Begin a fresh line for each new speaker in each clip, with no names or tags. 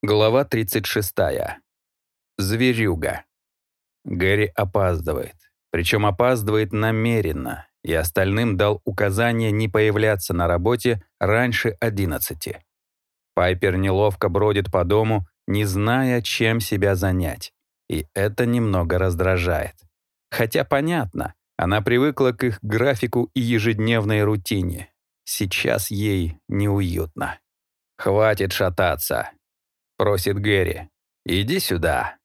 Глава 36. Зверюга. Гэри опаздывает. Причем опаздывает намеренно, и остальным дал указание не появляться на работе раньше 11. Пайпер неловко бродит по дому, не зная, чем себя занять. И это немного раздражает. Хотя понятно, она привыкла к их графику и ежедневной рутине. Сейчас ей неуютно. «Хватит шататься», — просит Гэри. «Иди сюда».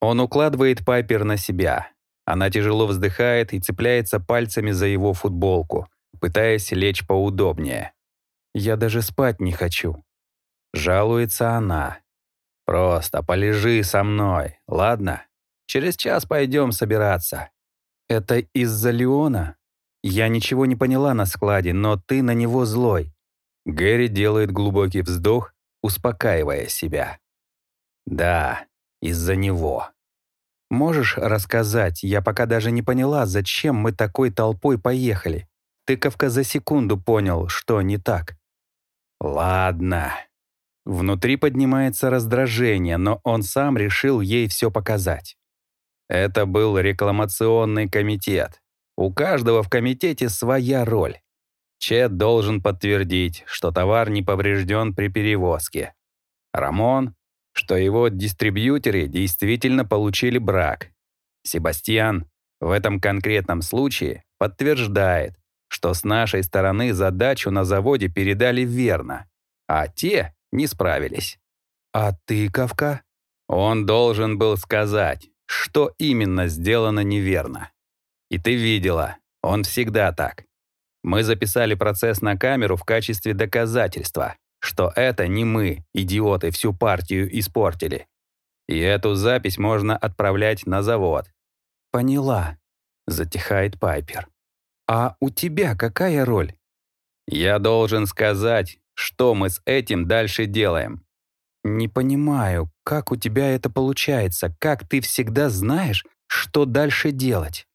Он укладывает Пайпер на себя. Она тяжело вздыхает и цепляется пальцами за его футболку, пытаясь лечь поудобнее. «Я даже спать не хочу». Жалуется она. «Просто полежи со мной, ладно? Через час пойдем собираться». «Это из-за Леона?» «Я ничего не поняла на складе, но ты на него злой». Гэри делает глубокий вздох, успокаивая себя. «Да, из-за него». «Можешь рассказать? Я пока даже не поняла, зачем мы такой толпой поехали. Тыковка за секунду понял, что не так». «Ладно». Внутри поднимается раздражение, но он сам решил ей все показать. Это был рекламационный комитет. У каждого в комитете своя роль. Чет должен подтвердить, что товар не поврежден при перевозке. Рамон, что его дистрибьюторы действительно получили брак. Себастьян в этом конкретном случае подтверждает, что с нашей стороны задачу на заводе передали верно, а те не справились. А тыковка? Он должен был сказать, что именно сделано неверно. И ты видела, он всегда так. Мы записали процесс на камеру в качестве доказательства, что это не мы, идиоты, всю партию испортили. И эту запись можно отправлять на завод. «Поняла», — затихает Пайпер. «А у тебя какая роль?» «Я должен сказать, что мы с этим дальше делаем». «Не понимаю, как у тебя это получается? Как ты всегда знаешь, что дальше делать?»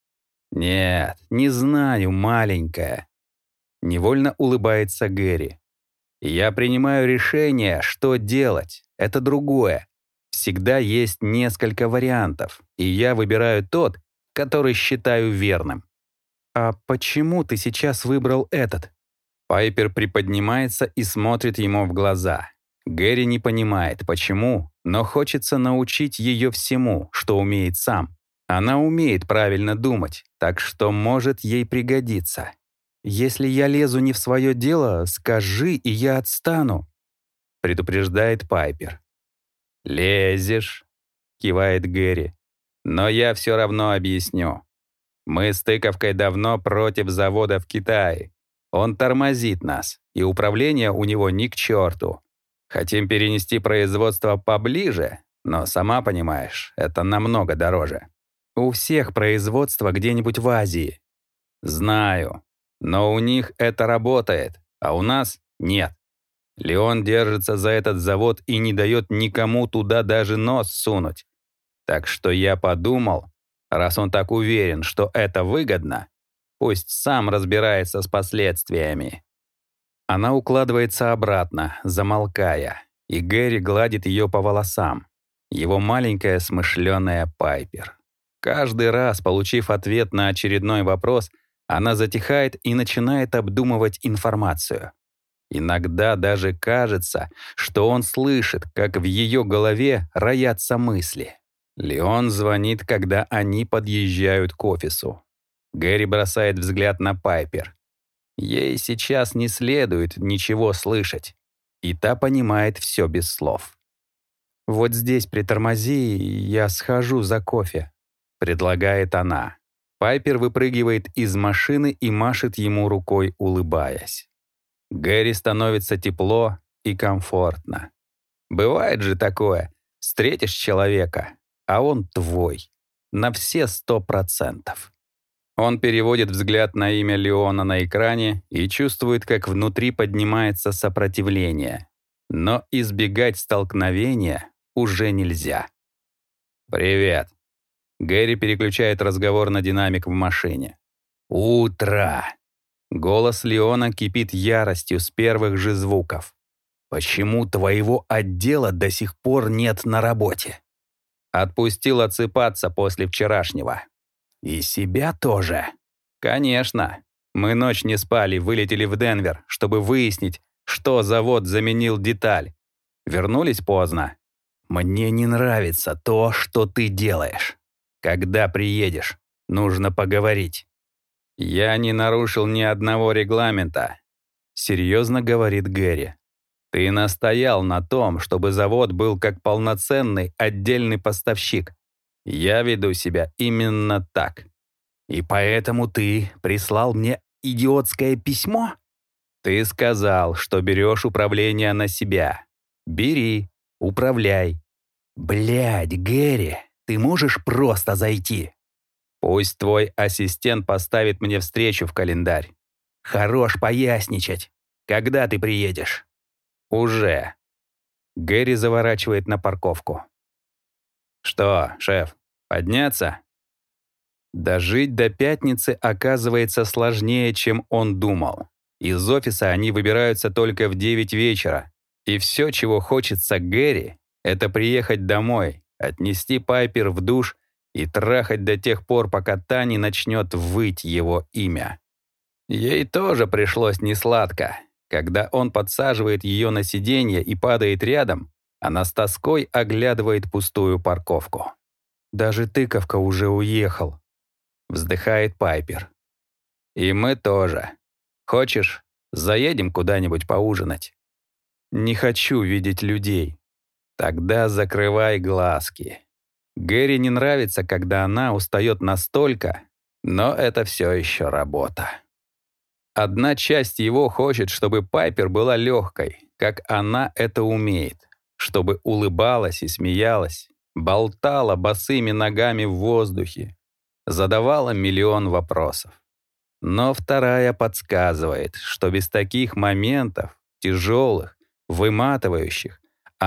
«Нет, не знаю, маленькая». Невольно улыбается Гэри. «Я принимаю решение, что делать. Это другое. Всегда есть несколько вариантов, и я выбираю тот, который считаю верным». «А почему ты сейчас выбрал этот?» Пайпер приподнимается и смотрит ему в глаза. Гэри не понимает, почему, но хочется научить ее всему, что умеет сам. Она умеет правильно думать, так что может ей пригодиться. «Если я лезу не в свое дело, скажи, и я отстану», — предупреждает Пайпер. «Лезешь», — кивает Гэри. «Но я все равно объясню. Мы с тыковкой давно против завода в Китае. Он тормозит нас, и управление у него ни к черту. Хотим перенести производство поближе, но, сама понимаешь, это намного дороже. У всех производство где-нибудь в Азии. Знаю. Но у них это работает, а у нас нет. Леон держится за этот завод и не дает никому туда даже нос сунуть. Так что я подумал, раз он так уверен, что это выгодно, пусть сам разбирается с последствиями. Она укладывается обратно, замолкая, и Гэри гладит ее по волосам. Его маленькая смышленая Пайпер. Каждый раз, получив ответ на очередной вопрос, она затихает и начинает обдумывать информацию. Иногда даже кажется, что он слышит, как в ее голове роятся мысли. Леон звонит, когда они подъезжают к офису. Гэри бросает взгляд на Пайпер. Ей сейчас не следует ничего слышать. И та понимает все без слов. «Вот здесь притормози, я схожу за кофе», предлагает она. Пайпер выпрыгивает из машины и машет ему рукой, улыбаясь. Гэри становится тепло и комфортно. Бывает же такое. Встретишь человека, а он твой. На все сто процентов. Он переводит взгляд на имя Леона на экране и чувствует, как внутри поднимается сопротивление. Но избегать столкновения уже нельзя. «Привет», Гэри переключает разговор на динамик в машине. «Утро!» Голос Леона кипит яростью с первых же звуков. Почему твоего отдела до сих пор нет на работе? Отпустил отсыпаться после вчерашнего. И себя тоже. Конечно. Мы ночь не спали, вылетели в Денвер, чтобы выяснить, что завод заменил деталь. Вернулись поздно. Мне не нравится то, что ты делаешь. Когда приедешь, нужно поговорить. Я не нарушил ни одного регламента, серьезно говорит Гэри. Ты настоял на том, чтобы завод был как полноценный отдельный поставщик. Я веду себя именно так. И поэтому ты прислал мне идиотское письмо? Ты сказал, что берешь управление на себя. Бери, управляй. Блядь, Гэри, ты можешь просто зайти? Пусть твой ассистент поставит мне встречу в календарь. Хорош поясничать. Когда ты приедешь? «Уже». Гэри заворачивает на парковку. «Что, шеф, подняться?» Дожить до пятницы оказывается сложнее, чем он думал. Из офиса они выбираются только в 9 вечера. И все, чего хочется Гэри, это приехать домой, отнести Пайпер в душ и трахать до тех пор, пока та не начнет выть его имя. Ей тоже пришлось несладко, когда он подсаживает ее на сиденье и падает рядом, она с тоской оглядывает пустую парковку. «Даже тыковка уже уехал», — вздыхает Пайпер. «И мы тоже. Хочешь, заедем куда-нибудь поужинать?» «Не хочу видеть людей». «Тогда закрывай глазки». Гэри не нравится, когда она устает настолько, но это все еще работа. Одна часть его хочет, чтобы Пайпер была легкой, как она это умеет, чтобы улыбалась и смеялась, болтала босыми ногами в воздухе, задавала миллион вопросов. Но вторая подсказывает, что без таких моментов, тяжелых, выматывающих,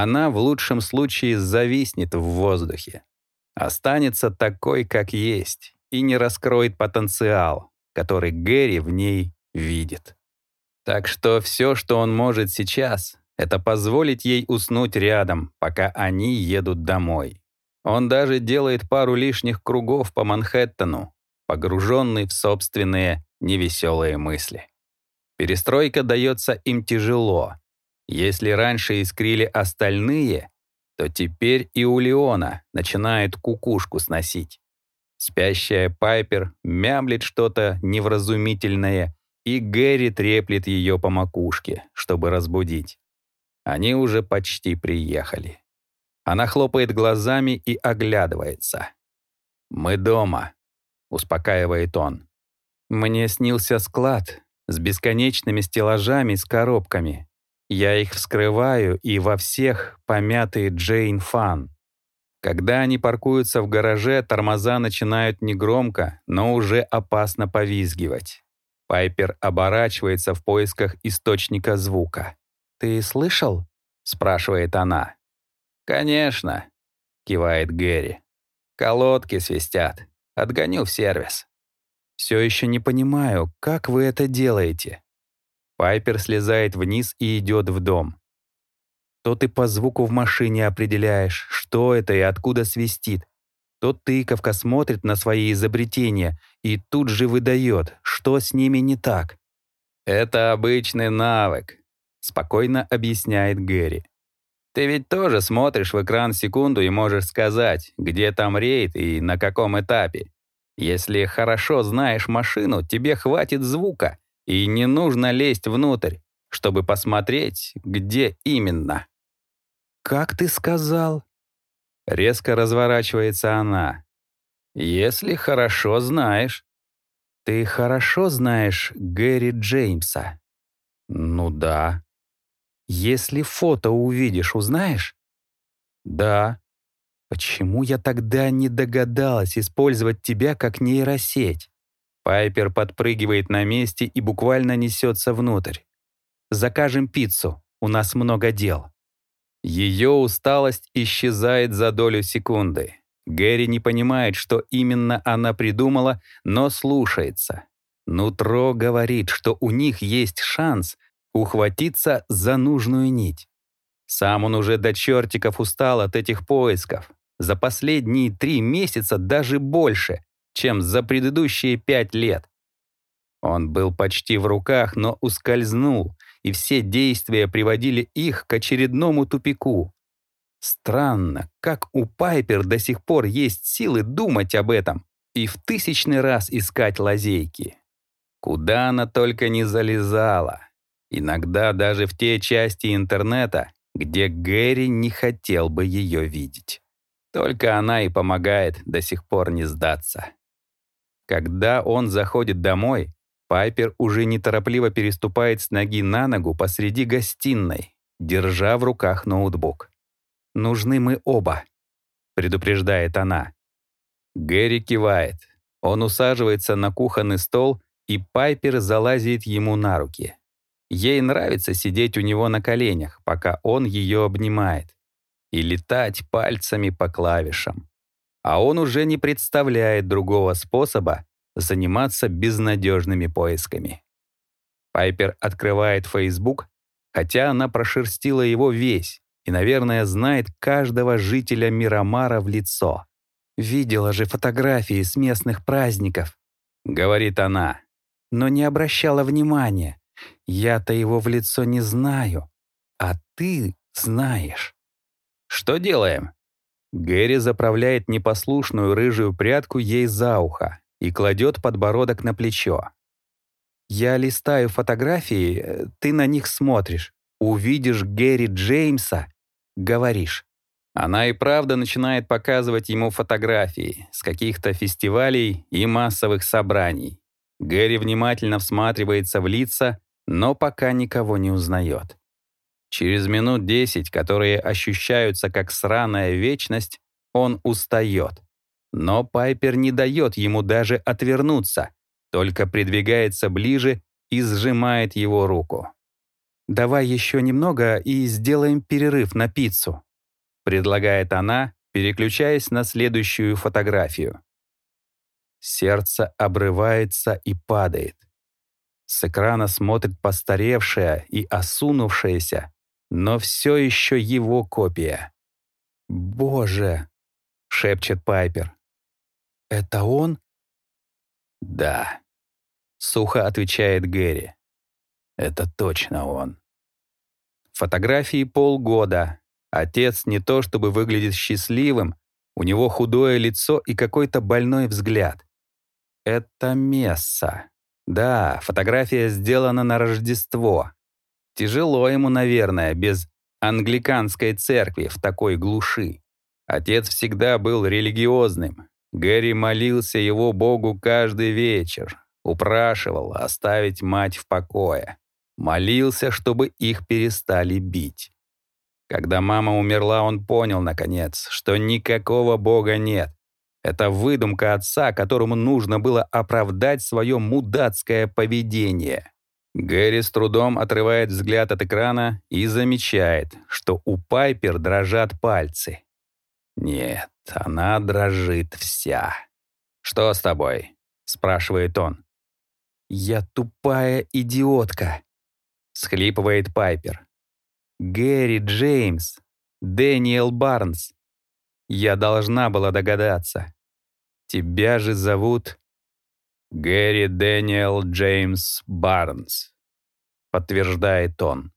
она в лучшем случае зависнет в воздухе, останется такой, как есть, и не раскроет потенциал, который Гэри в ней видит. Так что все, что он может сейчас, это позволить ей уснуть рядом, пока они едут домой. Он даже делает пару лишних кругов по Манхэттену, погруженный в собственные невеселые мысли. Перестройка дается им тяжело. Если раньше искрили остальные, то теперь и у Леона начинает кукушку сносить. Спящая Пайпер мямлит что-то невразумительное и Гэри треплет ее по макушке, чтобы разбудить. Они уже почти приехали. Она хлопает глазами и оглядывается. «Мы дома», — успокаивает он. «Мне снился склад с бесконечными стеллажами с коробками. Я их вскрываю, и во всех помятые Джейн Фан. Когда они паркуются в гараже, тормоза начинают негромко, но уже опасно повизгивать. Пайпер оборачивается в поисках источника звука. «Ты слышал?» — спрашивает она. «Конечно», — кивает Гэри. «Колодки свистят. Отгоню в сервис». «Все еще не понимаю, как вы это делаете?» Пайпер слезает вниз и идет в дом. То ты по звуку в машине определяешь, что это и откуда свистит, то тыковка смотрит на свои изобретения и тут же выдает, что с ними не так. «Это обычный навык», — спокойно объясняет Гэри. «Ты ведь тоже смотришь в экран секунду и можешь сказать, где там рейд и на каком этапе. Если хорошо знаешь машину, тебе хватит звука, и не нужно лезть внутрь, чтобы посмотреть, где именно». «Как ты сказал?» Резко разворачивается она. «Если хорошо знаешь». «Ты хорошо знаешь Гэри Джеймса?» «Ну да». «Если фото увидишь, узнаешь?» «Да». «Почему я тогда не догадалась использовать тебя как нейросеть?» Пайпер подпрыгивает на месте и буквально несется внутрь. «Закажем пиццу, у нас много дел». Ее усталость исчезает за долю секунды. Гэри не понимает, что именно она придумала, но слушается. Нутро говорит, что у них есть шанс ухватиться за нужную нить. Сам он уже до чертиков устал от этих поисков. За последние три месяца даже больше, чем за предыдущие пять лет. Он был почти в руках, но ускользнул, и все действия приводили их к очередному тупику. Странно, как у Пайпер до сих пор есть силы думать об этом и в тысячный раз искать лазейки. Куда она только не залезала. Иногда даже в те части интернета, где Гэри не хотел бы ее видеть. Только она и помогает до сих пор не сдаться. Когда он заходит домой, Пайпер уже неторопливо переступает с ноги на ногу посреди гостиной, держа в руках ноутбук. «Нужны мы оба», — предупреждает она. Гэри кивает. Он усаживается на кухонный стол, и Пайпер залазит ему на руки. Ей нравится сидеть у него на коленях, пока он ее обнимает, и летать пальцами по клавишам. А он уже не представляет другого способа заниматься безнадежными поисками. Пайпер открывает Facebook, хотя она прошерстила его весь и, наверное, знает каждого жителя Мирамара в лицо. «Видела же фотографии с местных праздников», — говорит она, но не обращала внимания. Я-то его в лицо не знаю, а ты знаешь. Что делаем? Гэри заправляет непослушную рыжую прядку ей за ухо и кладет подбородок на плечо. Я листаю фотографии, ты на них смотришь. Увидишь Гэри Джеймса, говоришь. Она и правда начинает показывать ему фотографии с каких-то фестивалей и массовых собраний. Гэри внимательно всматривается в лица, но пока никого не узнает. Через минут десять, которые ощущаются как сраная вечность, он устает. Но Пайпер не дает ему даже отвернуться, только придвигается ближе и сжимает его руку. «Давай еще немного и сделаем перерыв на пиццу», предлагает она, переключаясь на следующую фотографию. Сердце обрывается и падает. С экрана смотрит постаревшая и осунувшаяся, но все еще его копия. «Боже!» — шепчет Пайпер. «Это он?» «Да», — сухо отвечает Гэри. «Это точно он». Фотографии полгода. Отец не то чтобы выглядит счастливым, у него худое лицо и какой-то больной взгляд. Это Месса. Да, фотография сделана на Рождество. Тяжело ему, наверное, без англиканской церкви в такой глуши. Отец всегда был религиозным. Гэри молился его Богу каждый вечер, упрашивал оставить мать в покое. Молился, чтобы их перестали бить. Когда мама умерла, он понял, наконец, что никакого Бога нет. Это выдумка отца, которому нужно было оправдать свое мудацкое поведение. Гэри с трудом отрывает взгляд от экрана и замечает, что у Пайпер дрожат пальцы. Нет, она дрожит вся. «Что с тобой?» — спрашивает он. «Я тупая идиотка», — схлипывает Пайпер. «Гэри Джеймс, Дэниел Барнс. Я должна была догадаться. Тебя же зовут Гэри Дэниел Джеймс Барнс, подтверждает он.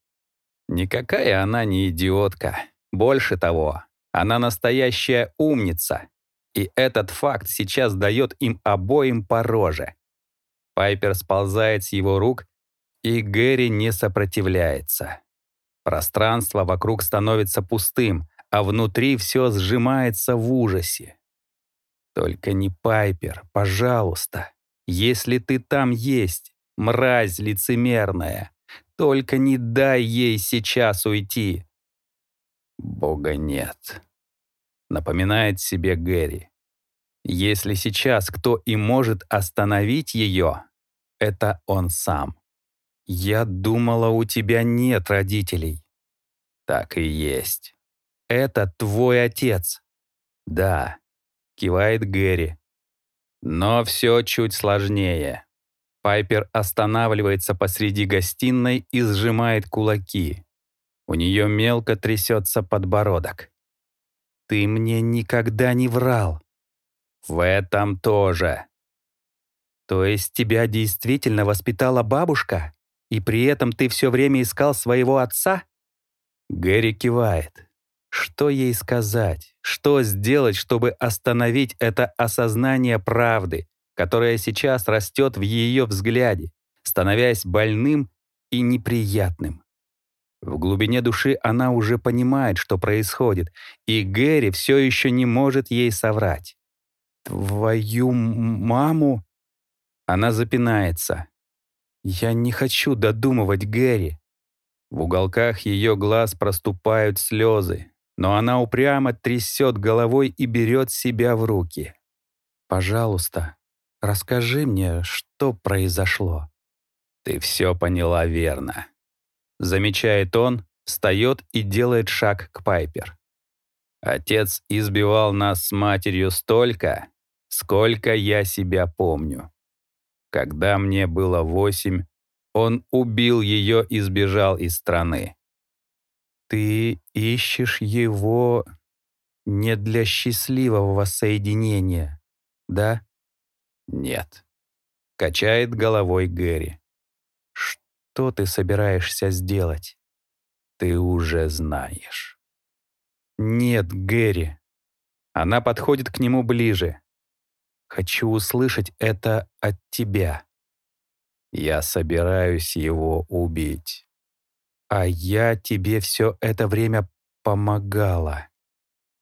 Никакая она не идиотка. Больше того, она настоящая умница. И этот факт сейчас дает им обоим по роже. Пайпер сползает с его рук, и Гэри не сопротивляется. Пространство вокруг становится пустым, а внутри все сжимается в ужасе. Только не Пайпер, пожалуйста. Если ты там есть, мразь лицемерная, только не дай ей сейчас уйти. Бога нет. Напоминает себе Гэри. Если сейчас кто и может остановить ее, это он сам. Я думала, у тебя нет родителей. Так и есть. Это твой отец. Да, кивает Гэри. Но все чуть сложнее. Пайпер останавливается посреди гостиной и сжимает кулаки. У нее мелко трясется подбородок. «Ты мне никогда не врал». «В этом тоже». «То есть тебя действительно воспитала бабушка, и при этом ты все время искал своего отца?» Гэри кивает. Что ей сказать? Что сделать, чтобы остановить это осознание правды, которое сейчас растет в ее взгляде, становясь больным и неприятным? В глубине души она уже понимает, что происходит, и Гэри все еще не может ей соврать. «Твою маму?» Она запинается. «Я не хочу додумывать Гэри». В уголках ее глаз проступают слезы, но она упрямо трясет головой и берет себя в руки. «Пожалуйста, расскажи мне, что произошло». «Ты все поняла верно», Замечает он, встает и делает шаг к Пайпер. Отец избивал нас с матерью столько, сколько я себя помню. Когда мне было восемь, он убил ее и сбежал из страны. Ты ищешь его не для счастливого соединения, да? Нет. Качает головой Гэри что ты собираешься сделать? Ты уже знаешь. Нет, Гэри. Она подходит к нему ближе. Хочу услышать это от тебя. Я собираюсь его убить. А я тебе все это время помогала.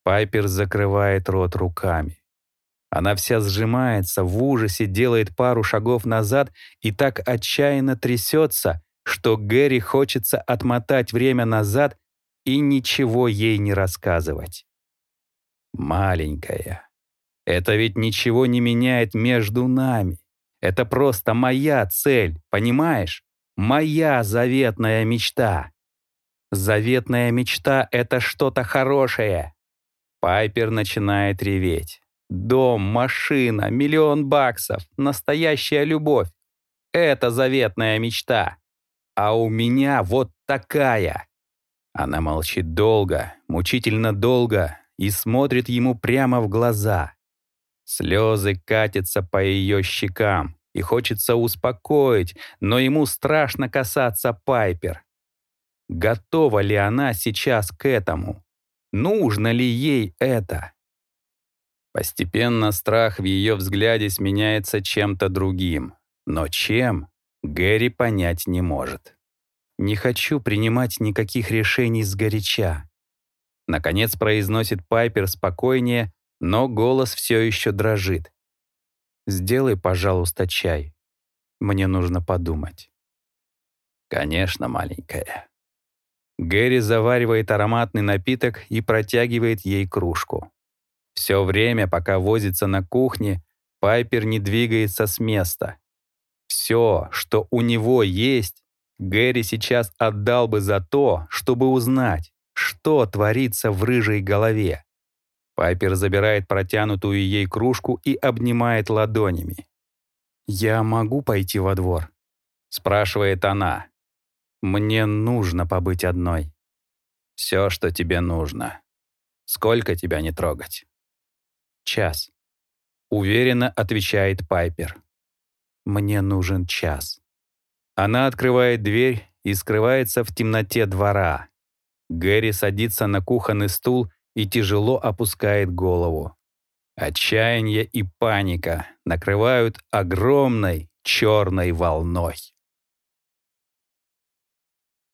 Пайпер закрывает рот руками. Она вся сжимается, в ужасе делает пару шагов назад и так отчаянно трясется, что Гэри хочется отмотать время назад и ничего ей не рассказывать. Маленькая. Это ведь ничего не меняет между нами. Это просто моя цель, понимаешь? Моя заветная мечта. Заветная мечта — это что-то хорошее. Пайпер начинает реветь. Дом, машина, миллион баксов, настоящая любовь. Это заветная мечта а у меня вот такая». Она молчит долго, мучительно долго и смотрит ему прямо в глаза. Слезы катятся по ее щекам, и хочется успокоить, но ему страшно касаться Пайпер. Готова ли она сейчас к этому? Нужно ли ей это? Постепенно страх в ее взгляде сменяется чем-то другим. Но чем? Гэри понять не может. «Не хочу принимать никаких решений сгоряча». Наконец произносит Пайпер спокойнее, но голос все еще дрожит. «Сделай, пожалуйста, чай. Мне нужно подумать». «Конечно, маленькая». Гэри заваривает ароматный напиток и протягивает ей кружку. Все время, пока возится на кухне, Пайпер не двигается с места, все, что у него есть, Гэри сейчас отдал бы за то, чтобы узнать, что творится в рыжей голове. Пайпер забирает протянутую ей кружку и обнимает ладонями. «Я могу пойти во двор?» — спрашивает она. «Мне нужно побыть одной». «Все, что тебе нужно. Сколько тебя не трогать?» «Час», — уверенно отвечает Пайпер. Мне нужен час. Она открывает дверь и скрывается в темноте двора. Гэри садится на кухонный стул и тяжело опускает голову. Отчаяние и паника накрывают огромной черной волной.